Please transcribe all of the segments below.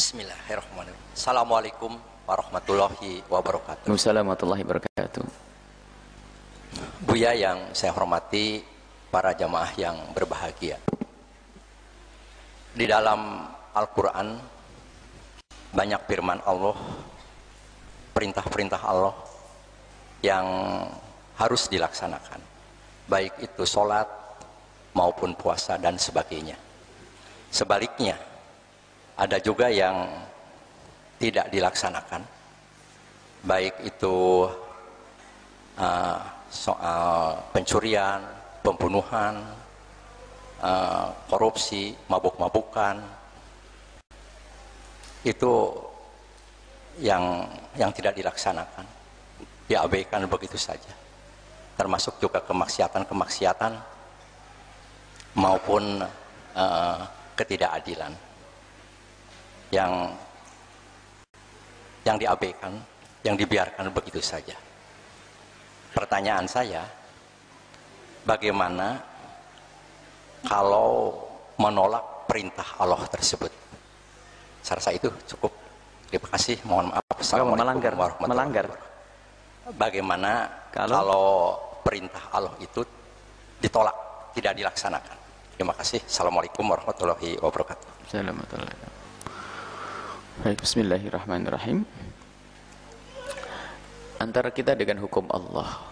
Bismillahirrahmanirrahim. Assalamualaikum warahmatullahi wabarakatuh. Waalaikumsalam warahmatullahi wabarakatuh. Buya yang saya hormati, para jamaah yang berbahagia. Di dalam Al-Quran, banyak firman Allah, perintah-perintah Allah yang harus dilaksanakan. Baik itu sholat maupun puasa dan sebagainya. Sebaliknya, ada juga yang tidak dilaksanakan. Baik itu uh, soal pencurian, pembunuhan, uh, korupsi, mabuk-mabukan, itu yang yang tidak dilaksanakan, diabaikan begitu saja. Termasuk juga kemaksiatan-kemaksiatan maupun uh, ketidakadilan yang yang diabaikan, yang dibiarkan begitu saja. Pertanyaan saya, bagaimana kalau menolak perintah Allah tersebut? Saya rasa itu cukup. Terima kasih. Mohon maaf. Assalamualaikum melanggar, melanggar. Bagaimana kalau? kalau perintah Allah itu ditolak, tidak dilaksanakan? Terima kasih. Assalamualaikum warahmatullahi wabarakatuh. Assalamualaikum. Baik, bismillahirrahmanirrahim. Antara kita dengan hukum Allah.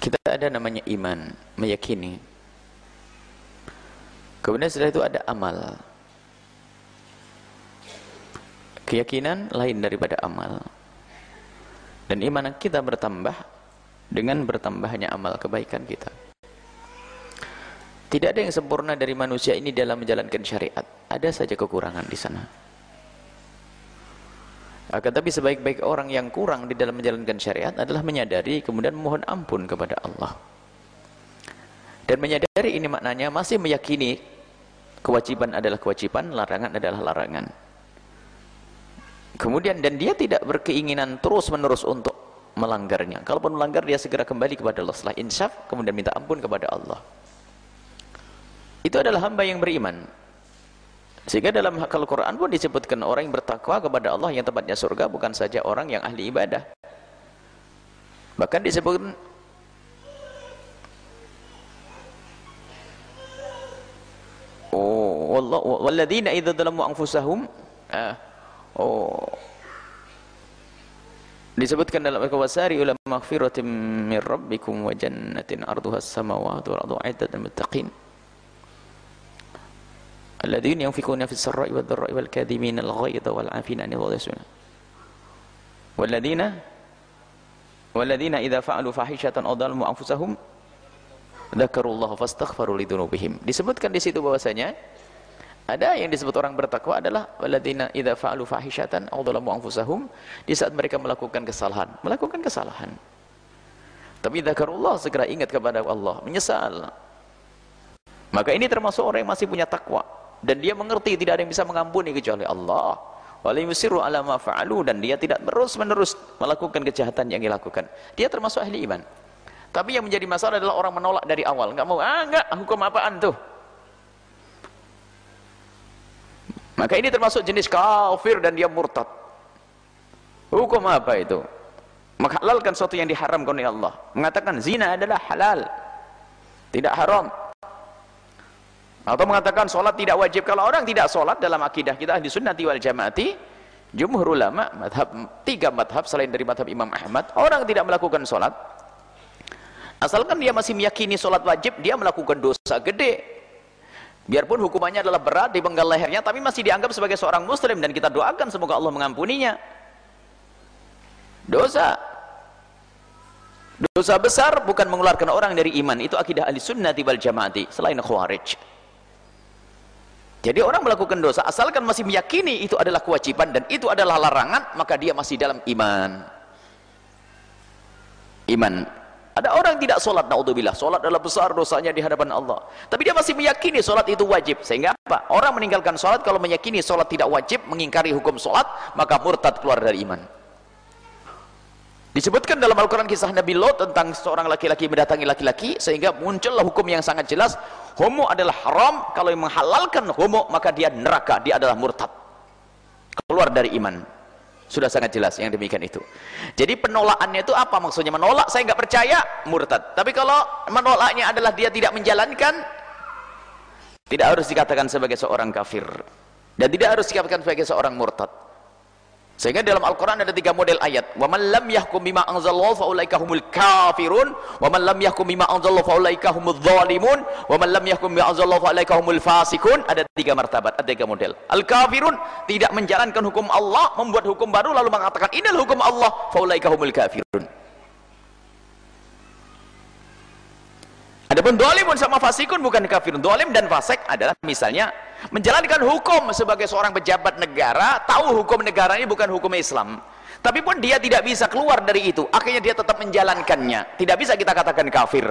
Kita ada namanya iman, meyakini. Kemudian setelah itu ada amal. Keyakinan lain daripada amal. Dan iman kita bertambah dengan bertambahnya amal kebaikan kita. Tidak ada yang sempurna dari manusia ini dalam menjalankan syariat. Ada saja kekurangan di sana. Akan tapi sebaik-baik orang yang kurang di dalam menjalankan syariat adalah menyadari kemudian mohon ampun kepada Allah. Dan menyadari ini maknanya masih meyakini kewajiban adalah kewajiban, larangan adalah larangan. Kemudian dan dia tidak berkeinginan terus-menerus untuk melanggarnya. Kalaupun melanggar dia segera kembali kepada Allah setelah insyaf kemudian minta ampun kepada Allah. Itu adalah hamba yang beriman. Sehingga dalam Al-Quran pun disebutkan orang yang bertakwa kepada Allah yang tempatnya surga bukan saja orang yang ahli ibadah. Bahkan disebutkan Oh, wallah walladzina idza dzalamu anfusahum ah, oh disebutkan dalam al-wasari ulama maghfiratin min rabbikum wa jannatin arduha as-samawati wal ardu الذين yunfikuna fis sarra'i wad dharra'i wal kadhimin al ghaidha wal والذين 'anil ghadha walladzina walladzina idza fa'alu fahishatan aw dhalmu anfusahum fastaghfaru disebutkan di situ bahwasanya ada yang disebut orang bertakwa adalah waladina idza fa'alu fahisyatan aw dhalmu anfusahum di saat mereka melakukan kesalahan. melakukan kesalahan. tapi dzakarullah segera ingat kepada Allah. menyesal. maka ini termasuk orang yang masih punya takwa dan dia mengerti tidak ada yang bisa mengampuni kecuali Allah. Walim yusiru ala ma dan dia tidak terus-menerus melakukan kejahatan yang dilakukan. Dia termasuk ahli iman. Tapi yang menjadi masalah adalah orang menolak dari awal. Enggak mau ah enggak hukum apaan tuh? Maka ini termasuk jenis kafir dan dia murtad. Hukum apa itu? Menghalalkan sesuatu yang diharamkan oleh Allah. Mengatakan zina adalah halal tidak haram atau mengatakan solat tidak wajib. Kalau orang tidak solat dalam akidah kita ahli sunnati wal jamaati jumhur ulama madhab, tiga madhab selain dari madhab Imam Ahmad orang tidak melakukan solat. Asalkan dia masih meyakini solat wajib dia melakukan dosa gede. Biarpun hukumannya adalah berat di penggal lehernya tapi masih dianggap sebagai seorang muslim dan kita doakan semoga Allah mengampuninya. Dosa. Dosa besar bukan mengeluarkan orang dari iman. Itu akidah ahli sunnati wal jamaati selain khawarij jadi orang melakukan dosa asalkan masih meyakini itu adalah kewajiban dan itu adalah larangan, maka dia masih dalam iman. Iman. Ada orang tidak solat, naudzubillah. Solat adalah besar dosanya di hadapan Allah. Tapi dia masih meyakini solat itu wajib. Sehingga apa? Orang meninggalkan solat kalau meyakini solat tidak wajib, mengingkari hukum solat, maka murtad keluar dari iman. Disebutkan dalam Al-Quran kisah Nabi Lot tentang seorang laki-laki mendatangi laki-laki sehingga muncullah hukum yang sangat jelas. Homo adalah haram kalau yang menghalalkan homo maka dia neraka dia adalah murtad. Keluar dari iman. Sudah sangat jelas yang demikian itu. Jadi penolakannya itu apa maksudnya? Menolak saya nggak percaya murtad. Tapi kalau menolaknya adalah dia tidak menjalankan tidak harus dikatakan sebagai seorang kafir. Dan tidak harus dikatakan sebagai seorang murtad sehingga dalam Al-Quran ada tiga model ayat. Humul kafirun, wa man lam yahkum bima anzalallahu fa ulaika humudz zalimun, wa man lam yahkum bima anzalallahu fa ulaika humul fasikun. Ada tiga martabat, ada tiga model. Al-kafirun tidak menjalankan hukum Allah, membuat hukum baru lalu mengatakan inilah hukum Allah, fa ulaika humul Adapun dolimun sama fasikun bukan kafir. Dolim dan fasik adalah misalnya menjalankan hukum sebagai seorang pejabat negara, tahu hukum negara ini bukan hukum Islam. Tapi pun dia tidak bisa keluar dari itu. Akhirnya dia tetap menjalankannya. Tidak bisa kita katakan kafir.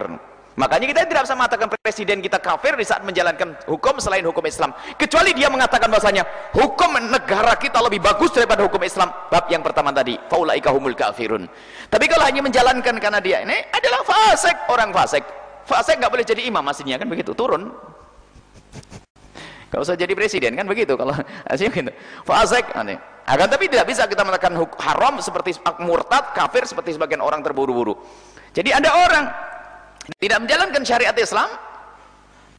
Makanya kita tidak bisa mengatakan presiden kita kafir di saat menjalankan hukum selain hukum Islam. Kecuali dia mengatakan bahasanya hukum negara kita lebih bagus daripada hukum Islam. Bab yang pertama tadi, faulaika humul kafirun. Tapi kalau hanya menjalankan karena dia ini adalah fasik, orang fasik Fasek nggak boleh jadi imam aslinya kan begitu turun. Gak usah jadi presiden kan begitu kalau aslinya gitu. Aneh. Akan tapi tidak bisa kita mengatakan haram seperti murtad, kafir seperti sebagian orang terburu-buru. Jadi ada orang tidak menjalankan syariat Islam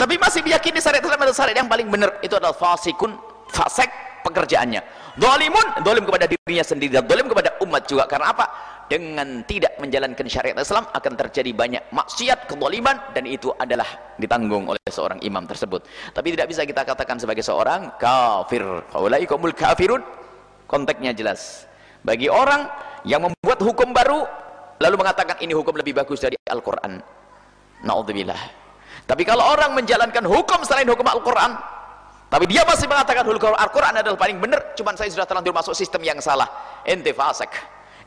tapi masih meyakini syariat Islam adalah syariat yang paling benar itu adalah fasikun fasek pekerjaannya dolimun dolim kepada dirinya sendiri dan dolim kepada umat juga karena apa dengan tidak menjalankan syariat Islam akan terjadi banyak maksiat, kezaliman dan itu adalah ditanggung oleh seorang imam tersebut. Tapi tidak bisa kita katakan sebagai seorang kafir. Faulaikumul kafirun. Konteksnya jelas. Bagi orang yang membuat hukum baru lalu mengatakan ini hukum lebih bagus dari Al-Qur'an. Nauzubillah. Tapi kalau orang menjalankan hukum selain hukum Al-Qur'an, tapi dia masih mengatakan Al-Qur'an adalah paling benar, cuman saya sudah terlanjur masuk sistem yang salah. Ente fasik.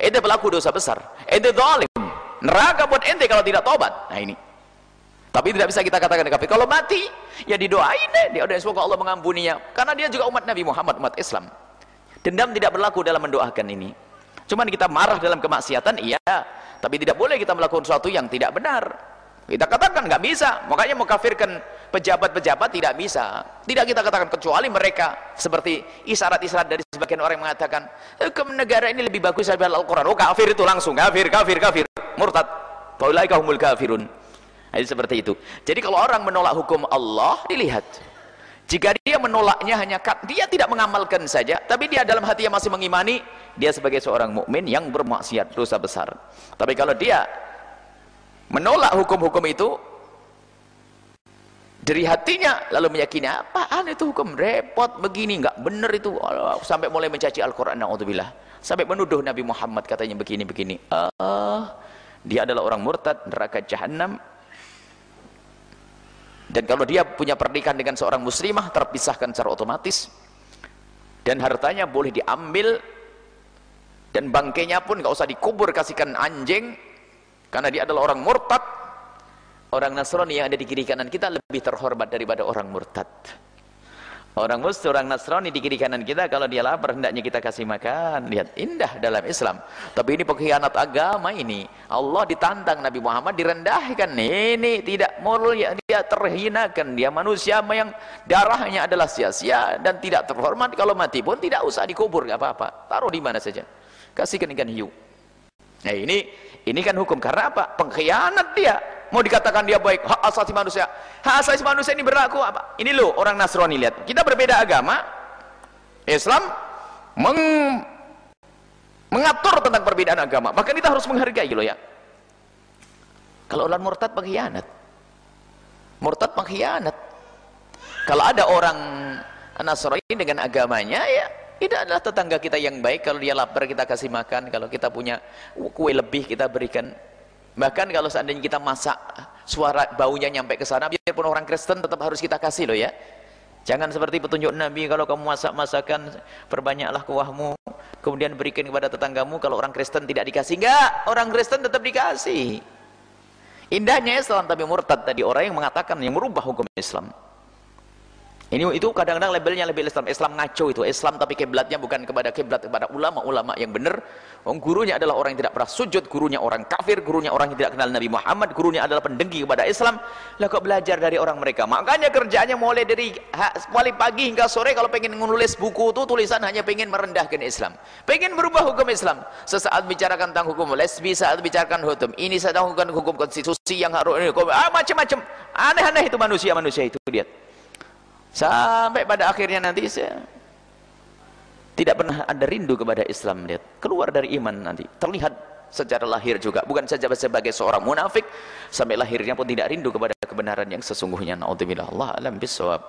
Ente pelaku dosa besar. Ente zalim. Neraka buat ente kalau tidak tobat nah ini. Tapi tidak bisa kita katakan kafir. Kalau mati ya didoain deh. Dia udah semoga Allah mengampuninya. Karena dia juga umat Nabi Muhammad umat Islam. Dendam tidak berlaku dalam mendoakan ini. Cuman kita marah dalam kemaksiatan iya. Tapi tidak boleh kita melakukan sesuatu yang tidak benar. Kita katakan nggak bisa. Makanya mengkafirkan pejabat-pejabat tidak bisa. Tidak kita katakan kecuali mereka. Seperti isyarat-isyarat dari sebagian orang yang mengatakan hukum negara ini lebih bagus daripada Al-Quran. Oh kafir itu langsung. Kafir, kafir, kafir. Murtad. Faulaika humul kafirun. Jadi seperti itu. Jadi kalau orang menolak hukum Allah dilihat. Jika dia menolaknya hanya dia tidak mengamalkan saja tapi dia dalam hati yang masih mengimani dia sebagai seorang mukmin yang bermaksiat dosa besar. Tapi kalau dia menolak hukum-hukum itu dari hatinya lalu meyakini apaan itu hukum? Repot begini enggak benar itu. Sampai mulai mencaci Al-Quran na'udzubillah. Sampai menuduh Nabi Muhammad katanya begini-begini uh, dia adalah orang murtad neraka jahanam dan kalau dia punya pernikahan dengan seorang muslimah terpisahkan secara otomatis. Dan hartanya boleh diambil dan bangkainya pun enggak usah dikubur kasihkan anjing karena dia adalah orang murtad orang Nasrani yang ada di kiri kanan kita lebih terhormat daripada orang murtad. Orang muslim, orang Nasrani di kiri kanan kita kalau dia lapar hendaknya kita kasih makan. Lihat indah dalam Islam. Tapi ini pengkhianat agama ini. Allah ditantang Nabi Muhammad direndahkan. Ini tidak mulia dia terhinakan. Dia manusia yang darahnya adalah sia-sia dan tidak terhormat. Kalau mati pun tidak usah dikubur gak apa-apa. Taruh di mana saja. Kasihkan ikan hiu. Nah ini ini kan hukum. Karena apa? Pengkhianat dia. Mau dikatakan dia baik, hak asasi manusia. Hak asasi manusia ini berlaku apa? Ini loh orang Nasrani lihat. Kita berbeda agama. Islam meng mengatur tentang perbedaan agama. Bahkan kita harus menghargai loh ya. Kalau orang murtad pengkhianat. Murtad pengkhianat. Kalau ada orang Nasrani dengan agamanya ya itu adalah tetangga kita yang baik kalau dia lapar kita kasih makan kalau kita punya kue lebih kita berikan bahkan kalau seandainya kita masak suara baunya nyampe ke sana biarpun orang Kristen tetap harus kita kasih loh ya. Jangan seperti petunjuk Nabi kalau kamu masak masakan perbanyaklah kuahmu kemudian berikan kepada tetanggamu kalau orang Kristen tidak dikasih. Enggak orang Kristen tetap dikasih. Indahnya Islam tapi murtad tadi orang yang mengatakan yang merubah hukum Islam ini itu kadang-kadang labelnya lebih Islam. Islam ngaco itu. Islam tapi kiblatnya bukan kepada kiblat kepada ulama-ulama yang benar. Om gurunya adalah orang yang tidak pernah sujud gurunya orang kafir gurunya orang yang tidak kenal Nabi Muhammad gurunya adalah pendengki kepada Islam. Lah kok belajar dari orang mereka? Makanya kerjaannya mulai dari mulai pagi hingga sore kalau pengen menulis buku itu tulisan hanya pengen merendahkan Islam. Pengen berubah hukum Islam. Sesaat bicarakan tentang hukum lesbi saat bicarakan hukum ini sedang hukum hukum konstitusi yang harus ah, macam-macam. Aneh-aneh itu manusia-manusia itu lihat sampai pada akhirnya nanti saya tidak pernah ada rindu kepada Islam lihat. Keluar dari iman nanti. Terlihat secara lahir juga. Bukan saja sebagai seorang munafik sampai lahirnya pun tidak rindu kepada kebenaran yang sesungguhnya. Naudzubillah Allah alam bisawab